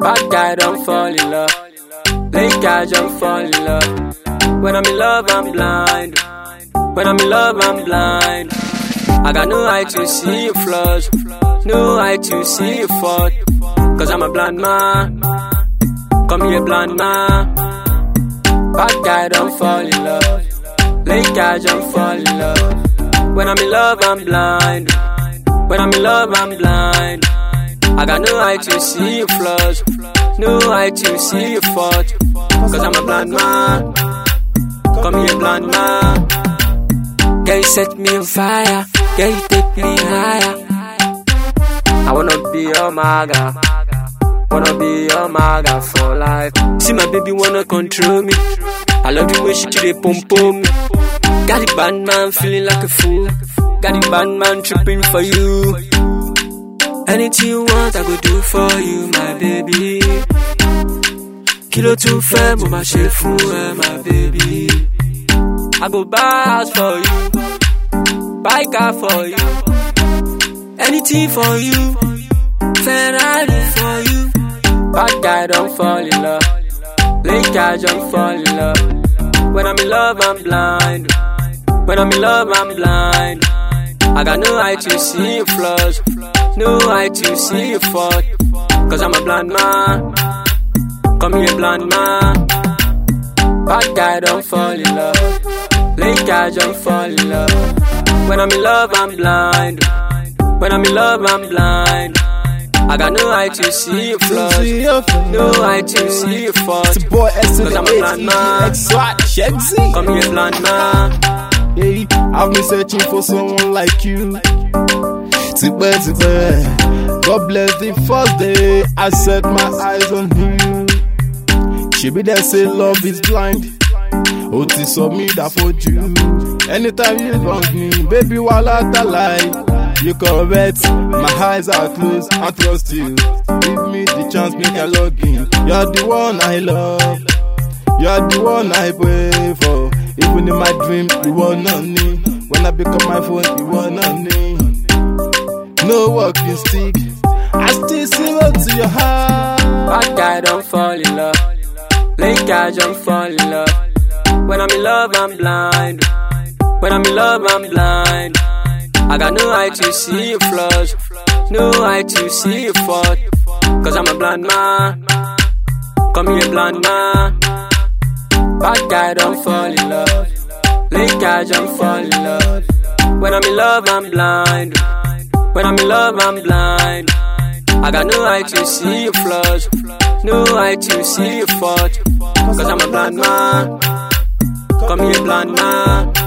Bad guy don't fall in love. Late guy don't fall in love. When I'm in love, I'm blind. When I'm in love, I'm blind. I got no eye to see your flaws, no eye to see your fault. Cause I'm a blind man. Come here, blind man. Bad guy don't fall in love. Late guy don't fall in love. When I'm in love, I'm blind. When I'm in love, I'm blind. I got no eye to see your flaws, no eye to see your fault. Cause I'm a blind man. Come here, blind man. Girl, you set me on fire. Girl, you take me higher. I wanna be your maga. Wanna be your maga for life. See my baby wanna control me. I love the way she do the pom me. Got the bad man feeling like a fool. Got the bad man tripping for you. Anything you want, I go do for you, my baby. Kilo too fair, mo ma ṣe fún ẹ, my baby. I go house for you, buy car for you, anything for you, Ferrari for you. Bad guy don't fall in love, late guy don't fall in love. When I'm in love, I'm blind. When I'm in love, I'm blind. I got no eye to see your flaws, no eye to see your fault. Cause I'm a blind man. Come here, blind man. Bad guy don't fall in love. Late guy don't fall in love. When I'm in love, I'm blind. When I'm in love, I'm blind. I got no eye to see your flaws, no eye to see your fault. It's boy S to Cause I'm a blind man. X swat Shexy. Come here, blind man. Hey, I've been searching for someone like you. Tipẹ́ tipẹ́. God bless the first day I set my eyes on you. Ṣebí dem say love is blind. Ó ti sọ mí dàfojú. Anytime you want me, baby wàhálà tàlàyé. You correct, my eyes are closed, I trust you. Give me the chance, make I log in. You're the one I love. You're the one I pray for. Even in my dream, you want nothing. When I pick up my phone, you want nothing. No walking stick. I still see zero to your heart. Bad guy don't fall in love. Late guy don't fall in love. When I'm in love, I'm blind. When I'm in love, I'm blind. I got no eye to see your flaws, no eye to see your fault. Cause I'm a blind man. Come here, blind man. Bad guy don't fall in love. Late guy don't fall in love. When I'm in love, I'm blind. When I'm in love, I'm blind. I got no eye to see your flaws, no eye to see your fault. Cause I'm a blind man. Come here, blind man.